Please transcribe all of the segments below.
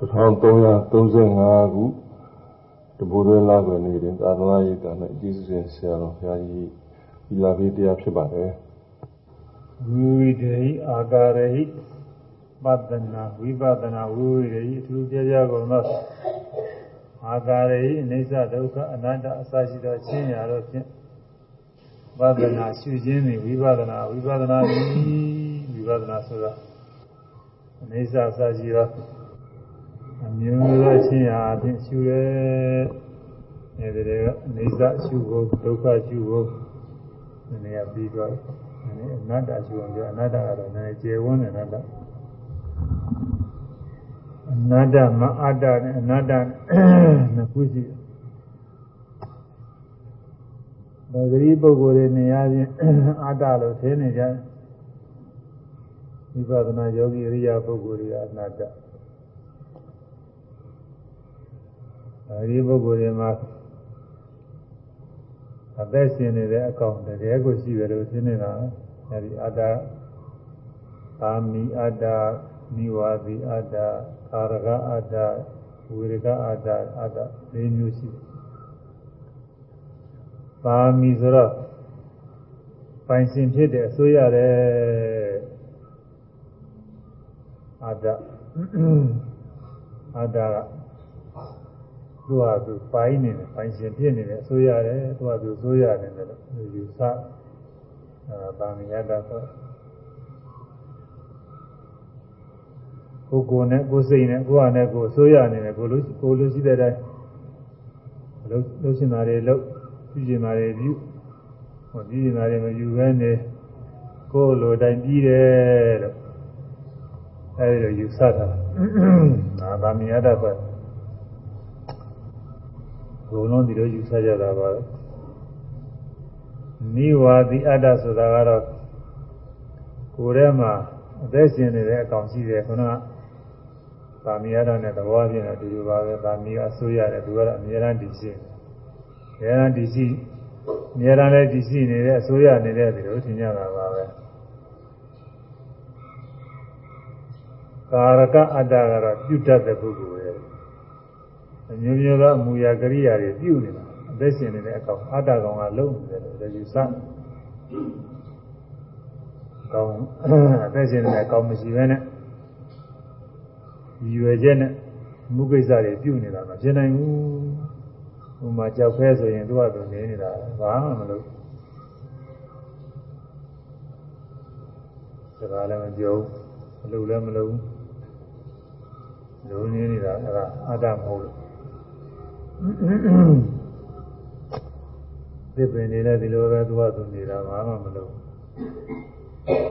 1335ခုတဘူရဲလာပဲနေရင်သာသနာ့ရေးတာနဲ့အကျဉ်းစဉ်ဆရာတော်ဘုရားကြီးဒီလာပေးတရားဖြစ်ပါတယ်ဝိဝိတေဟိအာကာရဟိပဒနာဝိပဒနာဝိဝိတေဟိအထူးပြပြကုန်သောအာကာရဟိအိစ္ဆဒုက္ခအနတ္တအစရှိသောချင်းရာတို့ဖြင့်ပဒနာရှုခြင်းသည်ဝိပဒနာဝိပဒနာသည်ဝိပဒနာဆိုတာအိစ္ဆအစရှိသော အမျိုးသောချင်းရာအပြင်ရှုရဲအဲဒီတည်းကအိစ္ဆရှုဖို့ဒုက္ခရှုဖို့ဒီနေရာပြီးတော့ဒီအနတ္တရှုအောင်ပြောအနတ္တကတော့နည်းကျေဝန်းတယ်အနတ္တအနတ္တမအတ္တနဲ့အနတ္တနှစ်ခုရှိတယ်ဗဂရီပုဂ္ဂိုလ်တွေနေရာချင်းအတ္တလို့ထင်နေကြဝိပဿနာယောဂီအရိယာပုဂ္ဂိုလ်တွေကအနတ္တ အဲဒီပုဂ္ဂိုလ်တွေမှာအသက်ရှင်နေတဲ့အကောင်တကယ်ကိုရှိတယ်လို့ရှင်းနေတာအဲဒီအတ္တအာမီအတ္တနိဝါသီအတ္တကာရကအတ္တဝေရကအတ္တအတ္တ၄မျိုးရှိတယ်ပါမီဆိုတော့ပိုင်ရှင်ဖြစ်တဲ့အစိုးရတယ်အတ္တအတ္တက သူ့ဟာသူပိုင်းနေတယ်ပိုင်ရှင်ဖြစ်နေတယ်အစိုးရတယ်သူ့ဟာသူအစိုးရတယ်လို့ယူဆအဲဗာမယတဆိုကိုကိုနဲ့ကိုစိတ်နဲ့ကိုဟာနဲ့ကိုအစိုးရနေတယ်ကိုလိုကိုလိုရှိတဲ့အတိုင်းလှုပ်လှုပ်ရှင်တာတွေလှုပ်ပြုရှင်တာတွေပြုဟောပြုရှင်တာတွေမယူဘဲနေကိုလိုတိုင်းပြီးတယ်လို့အဲဒီလိုယူဆတာဒါဗာမယတဆို ဘုံလုံးဒီလိုယူဆကြတာပါနိဝါဒီအတ္တဆိုတာကတော့ကိုယ်ထဲမှာအသက်ရှင်နေတဲ့အကောင်ရှိတယ်ခုနကဗာမီရတာနဲ့သဘောချင်းတော့ဒီလိုပါပဲဗာမီကအစိုးရတယ်သူကတော့အများအားတည်ရှိတယ်အများအားတည်ရှိအများအားလည်းတည်ရှိနေတဲ့အစိုးရနေတဲ့ဒီလိုထင်ကြတာပါပဲကာရကအတ္တကတော့ပြုတတ်တဲ့ပုဂ္ဂိုလ် အမျိုးမျိုးသောအမူအရာကရိယာတွေပြုနေတာအသက်ရှင်နေတဲ့အကောင်အတ္တကောင်ကလုံးနေတယ်လို့ယူဆကောင်းအသက်ရှင်နေတဲ့အကောင်မရှိဘဲနဲ့ရွယ်ချက်နဲ့မှုကိစ္စတွေပြုနေတာမဖြစ်နိုင်ဘူးဟိုမှာကြောက်ခဲဆိုရင်သူကသူနေနေတာဘာမှမလုပ်စကားလည်းမပြောဘူးအလုပ်လည်းမလုပ်ဘူးလုံးနေနေတာအဲ့ဒါအတ္တမဟုတ်လို့ သစ်ပင်နေလည်းဒီလိုပဲသူကသူနေတာဘာမှမလုပ်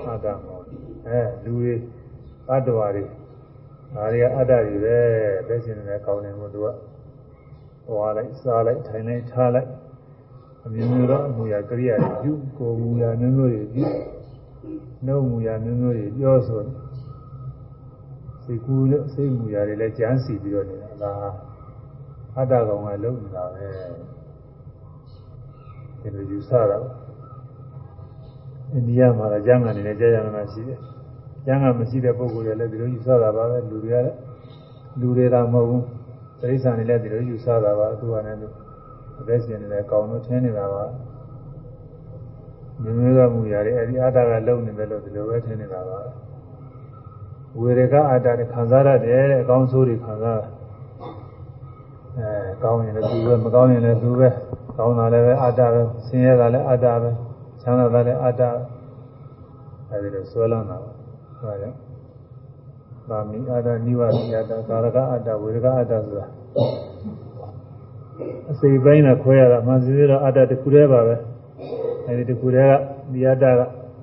အတ္တမောအဲလူတွေအတ္တဝါတွေဒါတွေကအတ္တတွေပဲသိစင်နေတဲ့ကောင်းတယ်မို့သူကဟွာလိုက်စားလိုက်ထိုင်လိုက်ထားလိုက်အမျိုးမျိုးသောအမူအရာကရိယာတွေပြုကိုယ်မူအရာမျိုးမျိုးတွေပြုနှုတ်မူအရာမျိုးမျိုးတွေပြောဆိုစိတ်ကူးနဲ့စိတ်မူအရာတွေလည်းကြမ်းစီပြီးတော့နေတာဒါ အတ္တကောင်ကလုံးနေတာပဲဒီလိုယူဆတာအိန္ဒိယမှာလည်းကျမ်းဂန်နေနဲ့ကြာရနာရှိတယ်ကျမ်းဂန်မရှိတဲ့ပုဂ္ဂိုလ်တွေလည်းဒီလိုယူဆတာပါပဲလူတွေကလည်းလူတွေသာမဟုတ်ဘူးတိရစ္ဆာန်တွေလည်းဒီလိုယူဆတာပါသူကလည်းအသက်ရှင်နေတယ်ကောင်းလို့ထင်းနေတာပါမျိုးမျိုးသောမူရာတွေအဲဒီအတ္တကလုံနေတယ်လို့ဒီလိုပဲထင်နေတာပါဝေရကအတ္တတွေခံစားရတယ်တဲ့အကောင်းဆိုးတွေခံစား အဲကောင်းရင်လည်းသူပဲမကောင်းရင်လည်းသူပဲကောင်းတာလည်းပဲအတ္တပဲဆင်းရဲတာလည်းအတ္တပဲချမ်းသာတာလည်းအတ္တအဲဒီလိုဆွဲလန်းတာပါဟုတ်တယ်ပါမီအတ္တနိဝါဒိအတ္တကာရကအတ္တဝေရကအတ္တဆိုတာအစိပိုင်းနဲ့ခွဲရတာမှစီစီတော့အတ္တတစ်ခုတည်းပါပဲအဲဒီတစ်ခုတည်းကဒီအတ္တက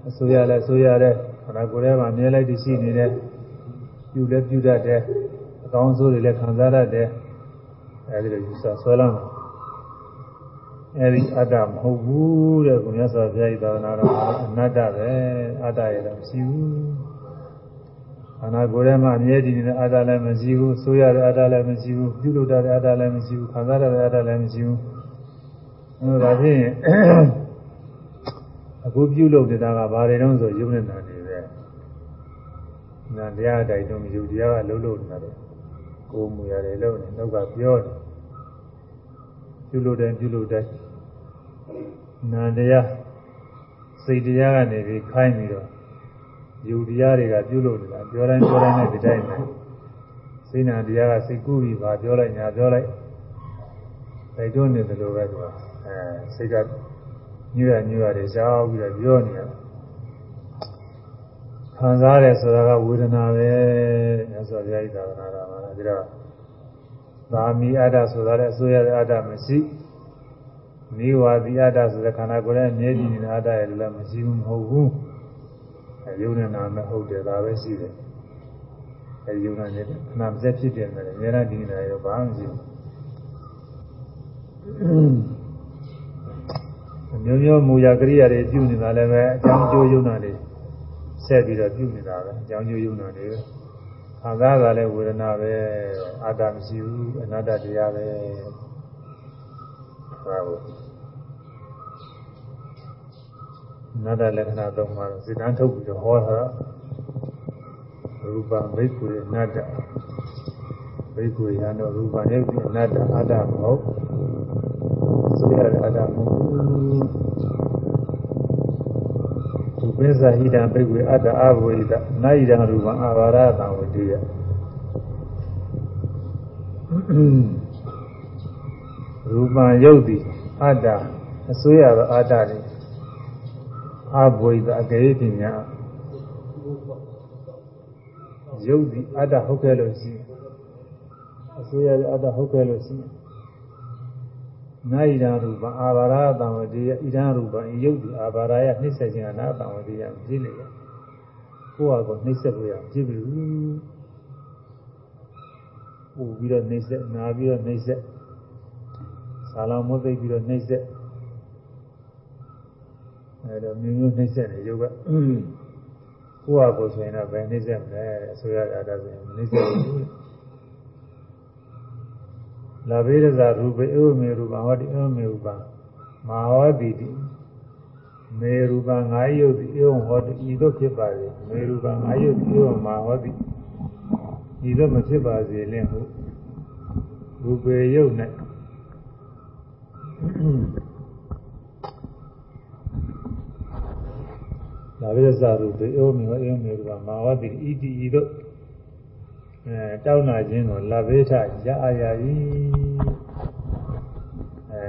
အစိုးရလဲအစိုးရတဲ့ခန္ဓာကိုယ်ထဲမှာမြဲလိုက်တည်ရှိနေတဲ့ပြုလဲပြုတတ်တဲ့အကောင်းဆိုးတွေလည်းခံစားတတ်တဲ့ အဲဒီလိုယူဆဆွဲလန်းတာအဲဒီအတ္တမဟုတ်ဘူးတဲ့ကိုမြတ်စွာဘုရားဤသာသနာတော်အနတ္တပဲအတ္တရတော့မရှိဘူးခန္ဓာကိုယ်ထဲမှာအမြဲတည်နေတဲ့အတ္တလည်းမရှိဘူးဆိုရတဲ့အတ္တလည်းမရှိဘူးပြုလုပ်တဲ့အတ္တလည်းမရှိဘူးခံစားတဲ့အတ္တလည်းမရှိဘူးအဲဒါဖြင့်အခုပြုလုပ်နေတာကဘာတွေတုံးဆိုယုံနေတာနေပဲနာတရားတိုက်တော့မယုံတရားကလုံးလုံးနေတာလေကိုယ်မူရတယ်လို့နေနောက်ကပြောတယ် ပြုလို့တယ်ပြုလို့တယ်နာတရားစိတ်တရားကနေပြီးခိုင်းပြီးတော့ယူတရားတွေကပြုလို့နေတာပြောတိုင်းပြောတိုင်းနဲ့ဒီတိုင်းပဲစိတ်နာတရားကစိတ်ကူးပြီးပါပြောလိုက်ညာပြောလိုက်တိုက်တွန်းနေတယ်လို့ပဲသူကအဲစိတ်ကညွရညွရတယ်ရှောက်ပြီးတော့ပြောနေရတယ်ခံစားရဲဆိုတာကဝေဒနာပဲမြတ်စွာဘုရားဤသာသနာတော်မှာဒါတော့ သာမီအတ္တဆိုတာလည်းအစိုးရတဲ့အတ္တမရှိနိဝါဒီအတ္တဆိုတဲ့ခန္ဓာကိုယ်ရဲ့မြဲတည်နေတဲ့အတ္တရဲ့လည်းမရှိဘူးမဟုတ်ဘူးအဲယုံနဲ့နာမဲ့ဟုတ်တယ်ဒါပဲရှိတယ်အဲယုံနဲ့နေနာမစက်ဖြစ်တယ်မယ်အများကြီးဒီနေရောဘာမှမရှိဘူးမျိုးမျိုးမူရာကရိယာတွေပြုနေတာလည်းပဲအကြောင်းကျိုးယုံနာတွေဆက်ပြီးတော့ပြုနေတာပဲအကြောင်းကျိုးယုံနာတွေ ခံစားတာလည်းဝေဒနာပဲအာတ္တမရှိဘူးအနတ္တတရားပဲဟာဘူးအနတ္တလက္ခဏာသုံးပါးစိတ္တန်ထုတ်ပြီးတော့ဟောတာရူပဘိက္ခုအနတ္တဘိက္ခုရံတော့ရူပနဲ့အနတ္တအတ္တမဟုတ်ဆိုရတဲ့အတ္တမဟုတ် ဝိဇ္ဇာဟိတံပိကွေအတ္တအဘဝိတနာယိတံရူပံအာဘာရတံဝတိယရူပံယုတ်တိအတ္တအစိုးရသောအတ္တတွေအဘဝိတအကေပညာယုတ်တိအတ္တဟုတ်ခဲ့လို့ရှိအစိုးရတဲ့အတ္တဟုတ်ခဲ့လို့ရှိ နာဣဒံရူပအာဘာရတံဝတိယဣဒံရူပယုတ်တိအာဘာရယနှိစ္စခြင်းအနာတံဝတိယပြည့်လေရကိုယ့်ဟာကိုနှိစ္စလို့ရပြည့်ပြီပူပြီးတော့နှိစ္စနာပြီးတော့နှိစ္စဆာလောင်မုတ်သိပြီးတော့နှိစ္စအဲတော့မျိုးမျိုးနှိစ္စနေရုပ်ကကိုယ့်ဟာကိုဆိုရင်တော့ဘယ်နှိစ္စမလဲအစိုးရအတားဆိုရင်နှိစ္စဘူး လဘေရဇာရူပေဧဝမေရူပဟောတိဧဝမေရူပမဟာဝတိတိမေရူပငါယုတ်တိဧဝံဟောတိဤသို့ဖြစ်ပါစေမေရူပငါယုတ်တိဧဝံမဟာဟောတိဤသို့မဖြစ်ပါစေလင့်ဟုရူပေယုတ်၌လာဘေရဇာရူပေဧဝမေဟောဧဝမေရူပမဟာဝတိဤတိဤသို့ အဲတောင်းနာခြင်းကိုလဘေထရအာရဤအဲ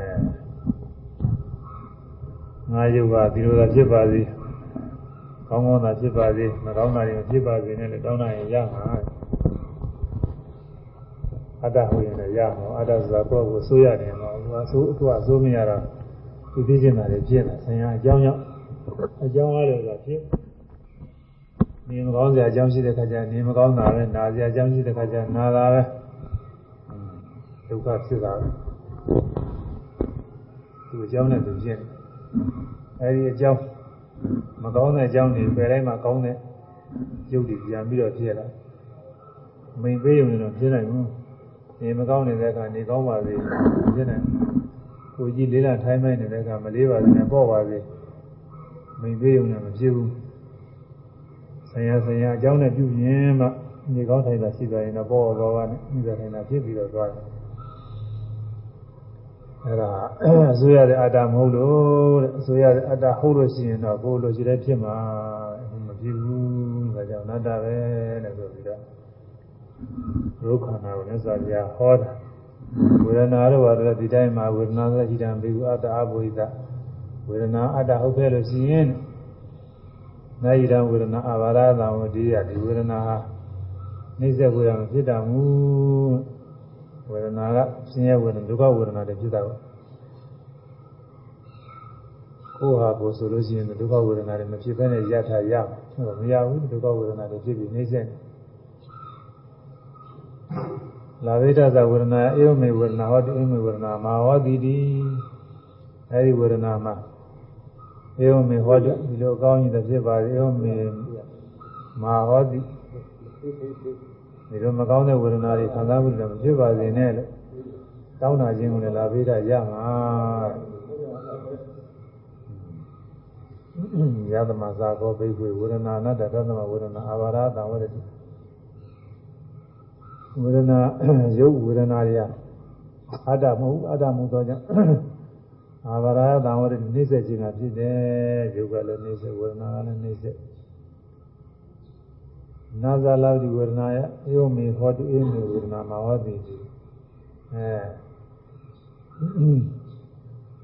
ငါယုတ်ကဒီလိုသာဖြစ်ပါစေကောင်းကောင်းသာဖြစ်ပါစေမကောင်းတာတွေမဖြစ်ပါစေနဲ့လည်းတောင်းနာရင်ရမှာအတ္တဟိုရင်လည်းရမှာအတ္တဆိုတာကိုယ့်ကိုဆိုးရတယ်မှာသူကဆိုးသူကဆိုးမရတော့သူသိချင်တာတွေဖြစ်နေဆင်ရအကြောင်းကြောင့်အကြောင်းအားလည်းဆိုတာဖြစ် နေမကောင်းစရာအကြောင်းရှိတဲ့ခါကျနေမကောင်းတာပဲနာစရာအကြောင်းရှိတဲ့ခါကျနာတာပဲဒုက္ခဖြစ်တာပဲသူအကြောင်းနဲ့သူဖြစ်အဲဒီအကြောင်းမကောင်းတဲ့အကြောင်းတွေပယ်တိုင်းမှာကောင်းတဲ့ရုပ်တွေပြန်ပြီးတော့ဖြစ်လာမိန်ပေးရုံနဲ့တော့ဖြစ်နိုင်ဘူးနေမကောင်းနေတဲ့အခါနေကောင်းပါစေဖြစ်နိုင်ကိုကြီးလေးလာထိုင်းမိုင်းနေတဲ့အခါမလေးပါစေနဲ့ပေါ့ပါစေမိန်ပေးရုံနဲ့မဖြစ်ဘူး ဆရာဆရာအကြောင်းနဲ့ပြုရင်မှနေကောင်းထိုင်တာရှိသွားရင်တော့ဘောဘောကနဲ့နေထိုင်တာဖြစ်ပြီးတော့သွားတယ်အဲ့ဒါအစိုးရတဲ့အတ္တမဟုတ်လို့တဲ့အစိုးရတဲ့အတ္တဟုတ်လို့ရှိရင်တော့ကိုယ်လိုရှိတဲ့ဖြစ်မှာမဖြစ်ဘူးဒါကြောင့်အနတ္တပဲတဲ့ဆိုပြီးတော့ဒုက္ခနာကိုလည်းစာပြဟောတာဝေဒနာတော့ပါတယ်ဒီတိုင်းမှာဝေဒနာဆိုရှိတယ်ဘေကုအတ္တအဘိဓဝေဒနာအတ္တဟုတ်ခဲ့လို့ရှိရင် နာယိတံဝေဒနာအဘာရသံဝတိယဒီဝေဒနာဟာနှိစ္စဝေဒနာဖြစ်တာမူဝေဒနာကဆင်းရဲဝေဒနာဒုက္ခဝေဒနာတွေဖြစ်တာပါကိုယ်ဟာကိုယ်ဆိုလို့ရှိရင်ဒုက္ခဝေဒနာတွေမဖြစ်ဘဲနဲ့ရထားရမှာမရဘူးဒုက္ခဝေဒနာတွေဖြစ်ပြီးနှိစ္စနေလာဝိဒသဝေဒနာအေဝမေဝေဒနာဟောတိအေဝမေဝေဒနာမာဟောတိတိအဲဒီဝေဒနာမှာ ဧဝမေဟောတိဒီလိုကောင်းကြီးတဲ့ဖြစ်ပါလေဧဝမေမာဟောတိဒီလိုမကောင်းတဲ့ဝေဒနာတွေခံစားမှုတွေမဖြစ်ပါစေနဲ့လို့တောင်းတာခြင်းကိုလည်းလာပေးတာရမှာယသမသာကောဘိက္ခွေဝေဒနာအနတ္တသတ္တမဝေဒနာအာဘာရတံဝရတိဝေဒနာရုပ်ဝေဒနာတွေကအတ္တမဟုတ်အတ္တမဟုတ်တော့ကြောင့် အာဘာရသံဝရနှိမ့်ဆက်ခြင်းကဖြစ်တယ်ရုပ်ကလည်းနှိမ့်ဆက်ဝေဒနာကလည်းနှိမ့်ဆက်နာဇာလာဒီဝေဒနာယအေယမေဟောတုအေမေဝေဒနာမဟောတိအဲ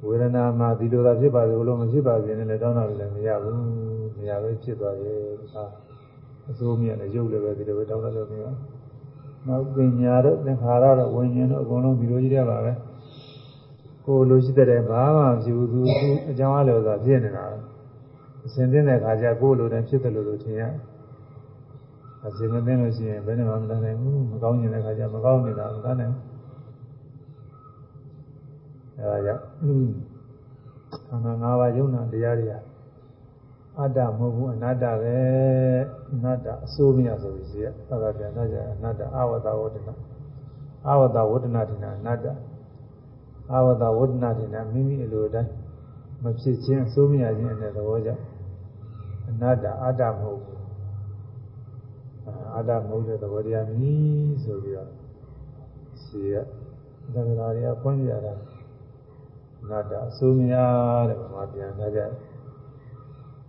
ဝေဒနာမှာဒီလိုသာဖြစ်ပါစေလို့မဖြစ်ပါစေနဲ့လည်းတောင်းတာလည်းမရဘူးမရပဲဖြစ်သွားရဲ့ဒါအစိုးမြတ်လည်းရုပ်လည်းပဲဒီလိုပဲတောင်းတလို့မရနောက်ပညာတော့သင်္ခါရတော့ဝิญဉ်တော့အကုန်လုံးဒီလိုကြီးတဲ့ပါပဲ ကိုလိုရှိတဲ့ဘာမှမရှိဘူးသူအကြောင်းအလောသာဖြစ်နေတာအစဉ်သိတဲ့ခါကျကိုလိုတယ်ဖြစ်တယ်လို့လို့ထင်ရအစဉ်မသိလို့ရှိရင်ဘယ်နဲ့မှမတတ်နိုင်ဘူးမကောင်းနေတဲ့ခါကျမကောင်းနေတာမတတ်နိုင်ဘူးအဲဒါကြောင့်ခန္ဓာ၅ပါးယုံနာတရားတွေကအတ္တမဟုတ်ဘူးအနတ္တပဲအနတ္တအစိုးမရဆိုပြီးစီရသာသာပြန်တော့ကြအနတ္တအဝတ္တဝတ္တနာအဝတ္တဝတ္တနာတင်တာအနတ္တ အဝတ္တဝတ္တနာတင်တာမိမိအလိုတိုင်းမဖြစ်ခြင်းအစိုးမရခြင်းတဲ့သဘောကြောင့်အနတ္တအတ္တမဟုတ်ဘူးအတ္တမဟုတ်တဲ့သဘောတရားမြည်ဆိုပြီးတော့စီရသံဃာတွေကဖွင့်ပြတာနတ္တအစိုးမရတဲ့ဘာပြန်လာကြတယ်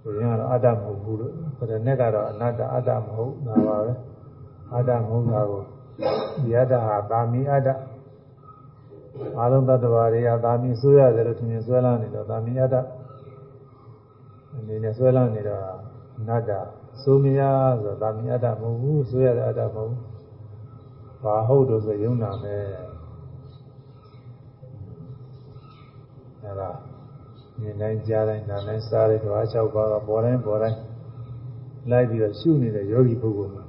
ဆိုရင်ကတော့အတ္တမဟုတ်ဘူးလို့ပရနဲ့ကတော့အနတ္တအတ္တမဟုတ်တာပါပဲအတ္တမဟုတ်တာကိုဒီအတ္တဟာသာမီအတ္တ အာလုံးတ attva တွေကသာမီဆိုရတယ်လို့ထင်ရင်ဆွဲလာနေတော့သာမီအတ္တအနေနဲ့ဆွဲလာနေတော့အနတ္တဆိုမရဆိုသာမီအတ္တမဟုတ်ဘူးဆိုရတဲ့အတ္တမဟုတ်ဘူးဘာဟုတ်လို့ဆိုယုံနာမယ်အဲဒါမြင်တိုင်းကြားတိုင်းနားတိုင်းစားတဲ့ဓဝါ၆ပါးကပေါ်တိုင်းပေါ်တိုင်းလိုက်ပြီးတော့ရှုနေတဲ့ယောဂီပုဂ္ဂိုလ်မှာ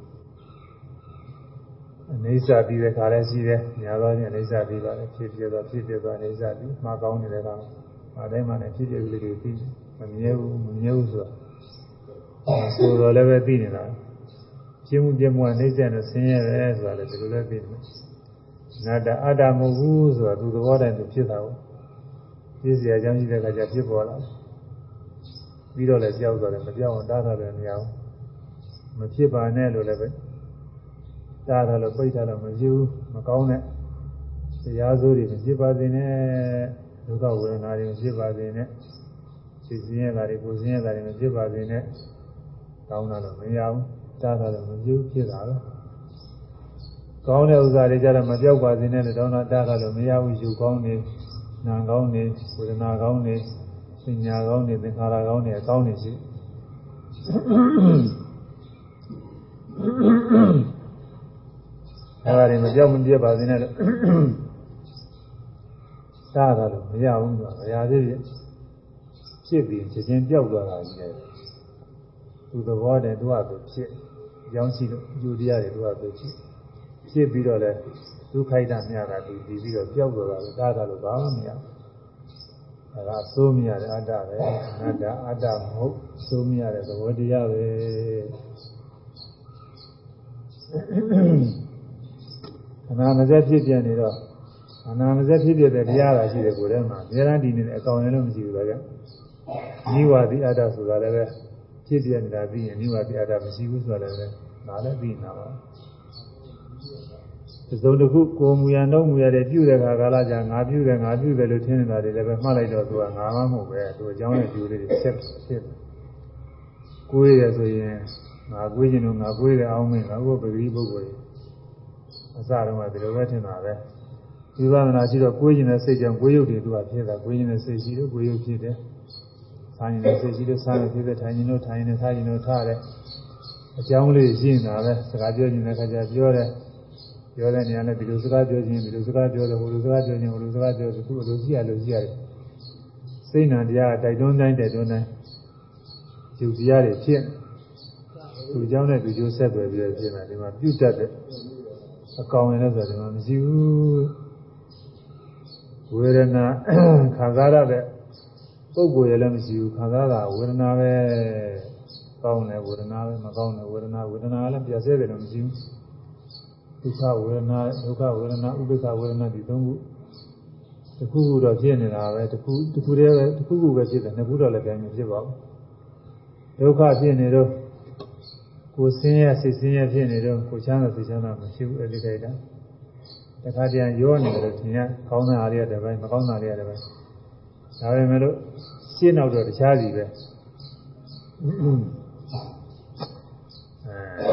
အနေစာပြီးတဲ့ခါလည်းရှိတယ်ညာသောချင်းအနေစာပြီးပါတယ်ဖြစ်ဖြစ်သွားဖြစ်ဖြစ်သွားအနေစာပြီးမှာကောင်းနေတဲ့ကောင်ဘာတိုင်းမှလည်းဖြစ်ဖြစ်ကလေးတွေပြီးမမြဲဘူးမမြဲဘူးဆိုတာဆိုတော့လည်းပဲသိနေတာရှင်းမှုပြမှုကနေစက်နဲ့ဆင်းရဲတယ်ဆိုတာလည်းဒီလိုလည်းသိတယ်နာတအတ္တမဟုတ်ဘူးဆိုတာသူသဘောတိုင်းသူဖြစ်တာကိုပြည့်စရာအကြောင်းရှိတဲ့အခါကျဖြစ်ပေါ်လာပြီးတော့လည်းကြောက်သွားတယ်မကြောက်အောင်တားတာလည်းမရဘူးမဖြစ်ပါနဲ့လို့လည်းပဲ တားတာလို့ပိတ်တာလို့မဖြစ်ဘူးမကောင်းတဲ့တရားစိုးတွေမဖြစ်ပါစေနဲ့ဒုက္ခဝေဒနာတွေမဖြစ်ပါစေနဲ့စိတ်ဆင်းရဲတာတွေကိုယ်ဆင်းရဲတာတွေမဖြစ်ပါစေနဲ့ကောင်းတာလို့မရဘူးတားတာလို့မဖြစ်ဘူးဖြစ်တာပဲကောင်းတဲ့ဥစ္စာတွေကြတော့မပြောက်ပါစေနဲ့လည်းတောင်းတာတားတာလို့မရဘူးယူကောင်းနေနာကောင်းနေဝေဒနာကောင်းနေပညာကောင်းနေသင်္ခါရကောင်းနေအကောင်းနေရှိအဲဒါ တွေမပြောက်မပြတ်ပါစေနဲ့လို့သာတာလို့မရဘူးကွာမရသေးဖြစ်ဖြစ်ပြီးချက်ချင်းပြောက်သွားတာကြီးတယ်သူသဘောတည်းသူကသူဖြစ်ကြောင်းရှိလို့ယူတရားတွေသူကသူဖြစ်ဖြစ်ပြီးတော့လဲဒုက္ခိုက်တာမြတာဒီပြီးပြီးတော့ကြောက်တော့တာပဲဒါသာလို့ဘာမှမရအဲဒါသိုးမရတဲ့အတ္တပဲအတ္တအတ္တမဟုတ်သိုးမရတဲ့သဘောတရားပဲ အနာမစက်ဖြစ်ပြနေတော့အနာမစက်ဖြစ်ပြတဲ့တရားသာရှိတယ်ကိုယ်ထဲမှာအများအားဒီနေတဲ့အကောင်ရလို့မရှိဘူးဒါကြောင့်နိဝါဒီအတ္တဆိုတာလည်းပဲဖြစ်ပြနေတာပြီးရင်နိဝါဒီအတ္တမရှိဘူးဆိုတာလည်းဒါလည်းပြီးနေတာပါသုံးတစ်ခုကိုမူရံတော့မူရတဲ့ပြုတဲ့ခါကာလကြာငါပြုတယ်ငါပြုတယ်လို့ထင်နေတာတွေလည်းပဲမှတ်လိုက်တော့သူကငါမှမဟုတ်ပဲသူအကြောင်းနဲ့ပြုလေးတွေဆက်ဖြစ်ကိုယ်ရဆိုရင်ငါကိုယ်ကျင်တော့ငါကိုယ်ရအောင်မင်းငါကိုပဂတိပုဂ္ဂိုလ် အစတုန်းကဒီလိုပဲထင်တာပဲဝိပဿနာရှိတော့ကိုယ်ကျင်တဲ့စိတ်ကြောင့်ကိုယ်ရုပ်တွေသူကဖြစ်တာကိုယ်ကျင်တဲ့စိတ်ရှိလို့ကိုယ်ရုပ်ဖြစ်တယ်ဆိုင်နေတဲ့စိတ်ရှိလို့စားနေဖြစ်တဲ့ထိုင်နေလို့ထိုင်နေထားနေလို့ထားတယ်အကြောင်းလေးရှင်းတာပဲစကားပြောနေတဲ့ခါကျပြောတယ်ပြောတဲ့နေရာနဲ့ဒီလိုစကားပြောခြင်းဒီလိုစကားပြောတယ်ဟိုလိုစကားပြောခြင်းဟိုလိုစကားပြောတယ်သူ့လိုရှိရလို့ရှိရတယ်စိတ်နာတရားတိုက်တွန်းတိုင်းတိုက်တွန်းတိုင်းယူတရားတွေဖြစ်သူเจ้าနဲ့သူကျိုးဆက်ပဲပြီးတော့ဖြစ်နေဒီမှာပြုတ်တတ်တဲ့ အကောင်ရယ်ဆိုတော့ဒီမှာမရှိဘူးဝေဒနာခံစားရတဲ့ပုဂ္ဂိုလ်ရလည်းမရှိဘူးခံစားတာဝေဒနာပဲကောင်းတယ်ဝေဒနာပဲမကောင်းတယ်ဝေဒနာဝေဒနာလည်းပြည့်စဲတယ်လို့မရှိဘူးဒုက္ခဝေဒနာဒုက္ခဝေဒနာဥပိ္ပခဝေဒနာဒီသုံးခုတစ်ခုခုတော့ဖြစ်နေတာပဲတစ်ခုတစ်ခုတည်းပဲတစ်ခုခုပဲဖြစ်တယ်နှစ်ခုတော့လည်းပြန်မဖြစ်ပါဘူးဒုက္ခဖြစ်နေတော့ ကိုယ်ဆင်းရဲစိတ်ဆင်းရဲဖြစ်နေတော့ကိုချမ်းသာစိတ်ချမ်းသာမရှိဘူးအဲ့ဒီခိုက်တာတခါတည်းရောနေတယ်လို့ထင်ရကောင်းတာတွေကတပိုင်းမကောင်းတာတွေကတပိုင်းဒါပေမဲ့လို့ရှင်းတော့တော့တခြားစီပဲအဲ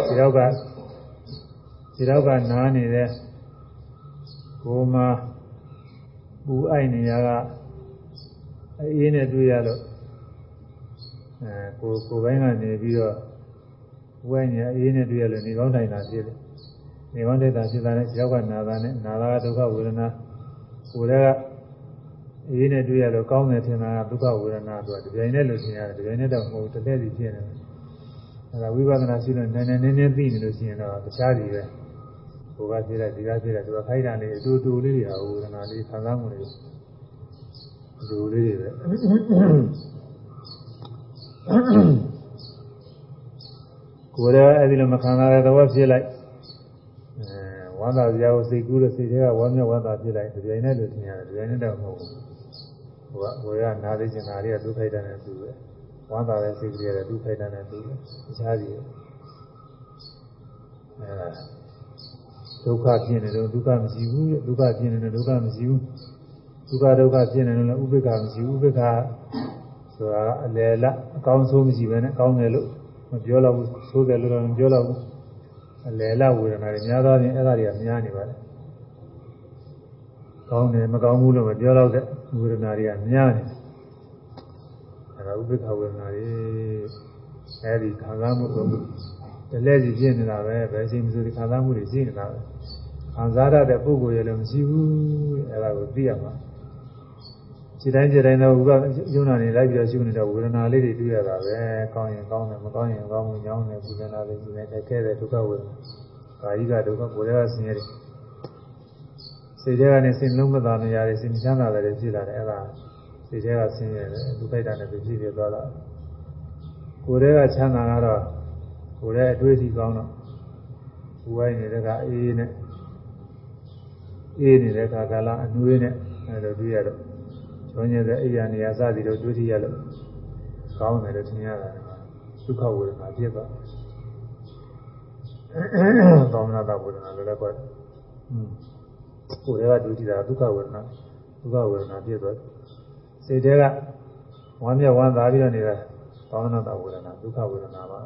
ဒီတော့ကဒီတော့ကနားနေတဲ့ကိုမပူအိုက်နေရကအေးနဲ့တွေ့ရလို့အဲကိုကိုပိုင်းကနေပြီးတော့ ဝဲနေအေးနဲ့တွေ့ရလို့နေကောင်းတိုင်တာဖြစ်တယ်နေကောင်းတိုင်တာဖြစ်တာနဲ့ရောက်ကနာတာနဲ့နာတာကဒုက္ခဝေဒနာကိုယ်ကအေးနဲ့တွေ့ရလို့ကောင်းတယ်ထင်တာကဒုက္ခဝေဒနာဆိုတာဒီပြိုင်နဲ့လို့ထင်ရတယ်ဒီပြိုင်နဲ့တော့မဟုတ်တစ်သက်စီဖြစ်နေတယ်အဲဒါဝိပဿနာရှိလို့နည်းနည်းနည်းနည်းသိနေလို့ရှိရင်တော့တခြားစီပဲဘုရားဖြစ်တဲ့ဒီကဖြစ်တဲ့သူကခိုက်တာနေအတူတူလေးတွေဟာဝေဒနာလေးခံစားမှုတွေအတူလေးတွေပဲ ကိုယ်လည်းအဲဒီလိုမခံစားတဲ့သဘောဖြစ်လိုက်အဲဝမ်းသာစရာကိုစိတ်ကူးလို့စိတ်ထဲကဝမ်းမြောက်ဝမ်းသာဖြစ်လိုက်ဒီပြိုင်နဲ့လို့ထင်ရတယ်ဒီပြိုင်နဲ့တော့မဟုတ်ဘူးဟိုကကိုယ်ကနားသိချင်တာလေးကဒုက္ခိတနဲ့တူပဲဝမ်းသာတဲ့စိတ်ကလေးကဒုက္ခိတနဲ့တူတယ်တခြားစီအဲဒုက္ခဖြစ်နေတော့ဒုက္ခမရှိဘူးဒုက္ခဖြစ်နေတော့ဒုက္ခမရှိဘူးဒုက္ခဒုက္ခဖြစ်နေတော့လည်းဥပိ္ပခမရှိဘူးဥပိ္ပခဆိုတာအလယ်လအကောင်းဆုံးမရှိပဲနဲ့ကောင်းတယ်လို့မ ပြောတော့ဘူးဆိုးတယ်လို့တော့မပြောတော့ဘူးအလယ်လဝေဒနာတွေများသောအားဖြင့်အဲ့ဒါတွေကများနေပါတယ်ကောင်းတယ်မကောင်းဘူးလို့မပြောတော့တဲ့ဝေဒနာတွေကများနေအဲ့ဒါဥပိ္ပခဝေဒနာတွေအဲ့ဒီခံစားမှုတော့တလဲစီဖြစ်နေတာပဲဘယ်ချိန်မှဆိုဒီခံစားမှုတွေရှိနေတာပဲခံစားရတဲ့ပုဂ္ဂိုလ်ရဲ့လည်းမရှိဘူးအဲ့ဒါကိုသိရမှာ ခြေတိုင်းခြေတိုင်းတော့ဥပယုံနာနေလိုက်ပြီးတော့ရှုနေတဲ့ဝေဒနာလေးတွေတွေ့ရတာပဲကောင်းရင်ကောင်းတယ်မကောင်းရင်ကောင်းမှုညောင်းတယ်ပူဇနာလေးပူဇနေတက်ခဲ့တဲ့ဒုက္ခဝေဒနာကာယကဒုက္ခကိုယ်ရကဆင်းရဲတယ်စိတ်ထဲကနေစိတ်လုံးမသာနေရတယ်စိတ်ချမ်းသာတယ်ဖြစ်လာတယ်အဲ့ဒါစိတ်ထဲကဆင်းရဲတယ်ဒုက္ခိတနဲ့ပြည့်ပြည့်သွားတာကိုယ်ထဲကချမ်းသာကတော့ကိုယ်ထဲအတွေးစီကောင်းတော့ဝိုင်းနေတဲ့ကအေးနဲ့အေးနေတဲ့ခါကာလအနှွေးနဲ့အဲ့လိုတွေ့ရတော့ ကျွမ်းကျင်တဲ့အိယာနေရာစသည်တော့တွေ့ထရလို့ကောင်းတယ်လို့ထင်ရတာဒုက္ခဝေဒနာဖြစ်သွားသောမနာတဝေဒနာလည်းလည်းကွာကိုယ်တွေကတွေ့ထတာဒုက္ခဝေဒနာဒုက္ခဝေဒနာဖြစ်သွားစိတ်တွေကဝမ်းမြောက်ဝမ်းသာပြီးတော့နေတာသောမနာတဝေဒနာဒုက္ခဝေဒနာပါ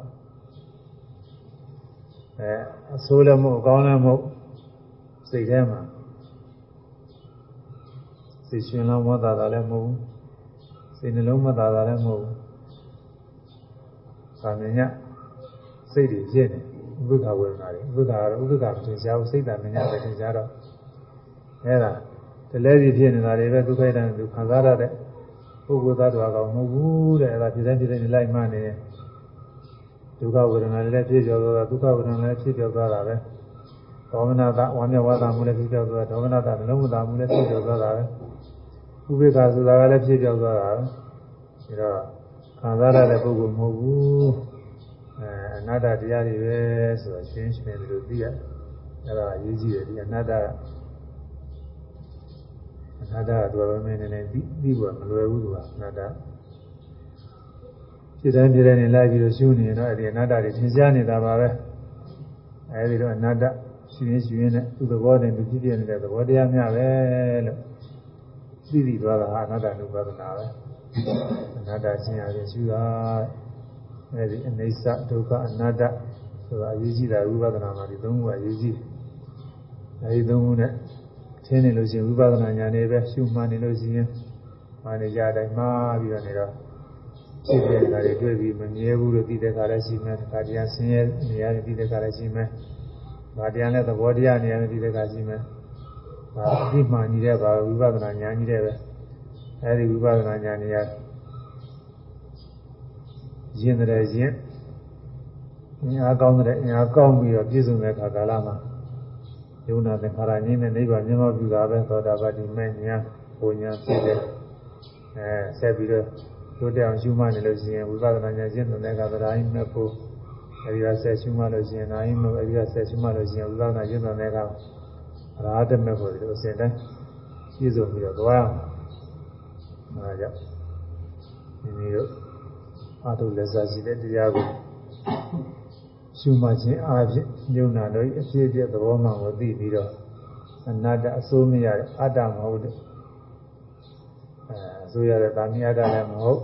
အဲအဆိုးလည်းမဟုတ်အကောင်းလည်းမဟုတ်စိတ်ထဲမှာ စိတ်ရှင်လောင်းမသာတာလည်းမဟုတ်ဘူးစိတ်နှလုံးမသာတာလည်းမဟုတ်ဘူးသာမညစိတ်တွေဖြစ်နေဥပ္ပခဝေဒနာတွေဥပ္ပခကတော့ဥပ္ပခမတင်ရှားဘူးစိတ်သာမညပဲတင်ရှားတော့အဲဒါတလဲစီဖြစ်နေတာတွေပဲဒုက္ခိတံသူခံစားရတဲ့ပုဂ္ဂိုလ်သားတော်ကောင်မဟုတ်ဘူးတဲ့အဲဒါဖြစ်တဲ့ဖြစ်တဲ့လိုက်မှနေဒုက္ခဝေဒနာလည်းဖြစ်ကြောသွားတာဒုက္ခဝေဒနာလည်းဖြစ်ကြောသွားတာပဲဒေါမနတာဝမ်းမြောက်ဝါသာမှုလည်းဖြစ်ကြောသွားတာဒေါမနတာနှလုံးမသာမှုလည်းဖြစ်ကြောသွားတာပဲ ဥပေက္ခဆိုတာကလည်းဖြစ်ကြောသွားတာပဲဒါတော့ခံစားရတဲ့ပုဂ္ဂိုလ်မဟုတ်ဘူးအဲအနတ္တတရားတွေပဲဆိုတော့ရှင်းရှင်းလို့သိရအဲ့ဒါအရေးကြီးတယ်ဒီအနတ္တအနတ္တကသူကပဲမင်းနေနေသိသိဖို့မလွယ်ဘူးသူကအနတ္တဖြစ်တိုင်းဖြစ်တိုင်းနေလိုက်ပြီးတော့ရှုနေရင်တော့အဲ့ဒီအနတ္တတွေသင်ရှားနေတာပါပဲအဲ့ဒီတော့အနတ္တရှင်ရင်းရှင်ရင်းနဲ့သူ့သဘောနဲ့သူဖြစ်ပြနေတဲ့သဘောတရားများပဲလို့ သိသိသွားတာအနတ္တနုပါဒနာပဲအနတ္တရှင်းရရင်ရှုတာအဲ့ဒီအနိစ္စဒုက္ခအနတ္တဆိုတာအရေးကြီးတာဝိပဿနာမှာဒီသုံးခုကအရေးကြီးတယ်အဲဒီသုံးခုနဲ့သင်နေလို့ရှိရင်ဝိပဿနာဉာဏ်နဲ့ပဲရှုမှန်နေလို့ရှိရင်မှန်နေကြတိုင်းမှားပြီးတော့နေတော့ဖြစ်တဲ့အခါတွေတွေ့ပြီးမမြဲဘူးလို့သိတဲ့အခါလည်းရှိမယ်။ဒါတရားဆင်းရဲနေရတယ်သိတဲ့အခါလည်းရှိမယ်။ဒါတရားနဲ့သဘောတရားနေရတယ်သိတဲ့အခါရှိမယ်။ ဒါအပြီးမှန်ကြီးတဲ့ဘာဝိပဿနာဉာဏ်ကြီးတဲ့ပဲ။အဲဒီဝိပဿနာဉာဏ်ကြီးရရင်တဲ့ရင်အင်အားကောင်းတဲ့အင်အားကောင်းပြီးတော့ပြည့်စုံတဲ့အခါကာလမှာယုံနာသင်္ခါရငြင်းတဲ့နိဗ္ဗာန်မြင်တော်ပြုတာပဲသောတာပတိမဲ့ညာဘုံညာဖြစ်တဲ့အဲဆက်ပြီးတော့တို့တဲ့အောင်ရှုမှတ်နေလို့ရှိရင်ဝိပဿနာဉာဏ်ရှင်းတဲ့ကသရာယိမဲ့ဖို့အဲဒီကဆက်ရှုမှတ်လို့ရှိရင်နာယိမဲ့အဲဒီကဆက်ရှုမှတ်လို့ရှိရင်ဝိပဿနာရှင်းတဲ့က ရာတမဲ့ဖို့ဒီလိုအစဉ်တိုင်းပြည့်စုံပြီးတော့သွားအောင်အဲဒါကြောင့်ဒီနေ့တော့အထုလက်စားရှိတဲ့တရားကိုရှုမှတ်ခြင်းအားဖြင့်ညုံနာတို့အဖြစ်အပျက်သဘောမှန်ကိုသိပြီးတော့အနတ္တအစိုးမရတဲ့အတ္တမဟုတ်တဲ့အဲအစိုးရတဲ့တာမီအတ္တလည်းမဟုတ်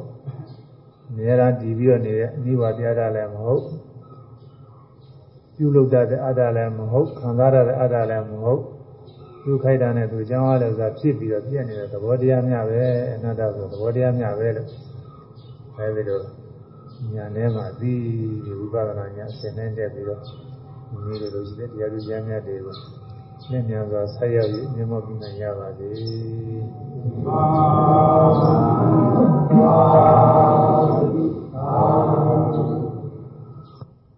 အများအားတည်ပြီးတော့နေတဲ့အနိဝါဒအတ္တလည်းမဟုတ်ပြုလုပ်တတ်တဲ့အတ္တလည်းမဟုတ်ခံစားရတဲ့အတ္တလည်းမဟုတ် သူခိုက်တာနဲ့သူကြောင်းအားလည်းဆိုတာဖြစ်ပြီးတော့ပြည့်နေတဲ့သဘောတရားများပဲအနတ္တဆိုသဘောတရားများပဲလို့အဲဒီလိုညာထဲမှာသိဝိပဿနာညာအစဉ်နဲ့တက်ပြီးတော့မိလိုလိုရှိတဲ့တရားသူများများတွေကိုလက်မြန်စွာဆက်ရောက်ပြီးမြတ်မောပြီးနိုင်ရပါစေ။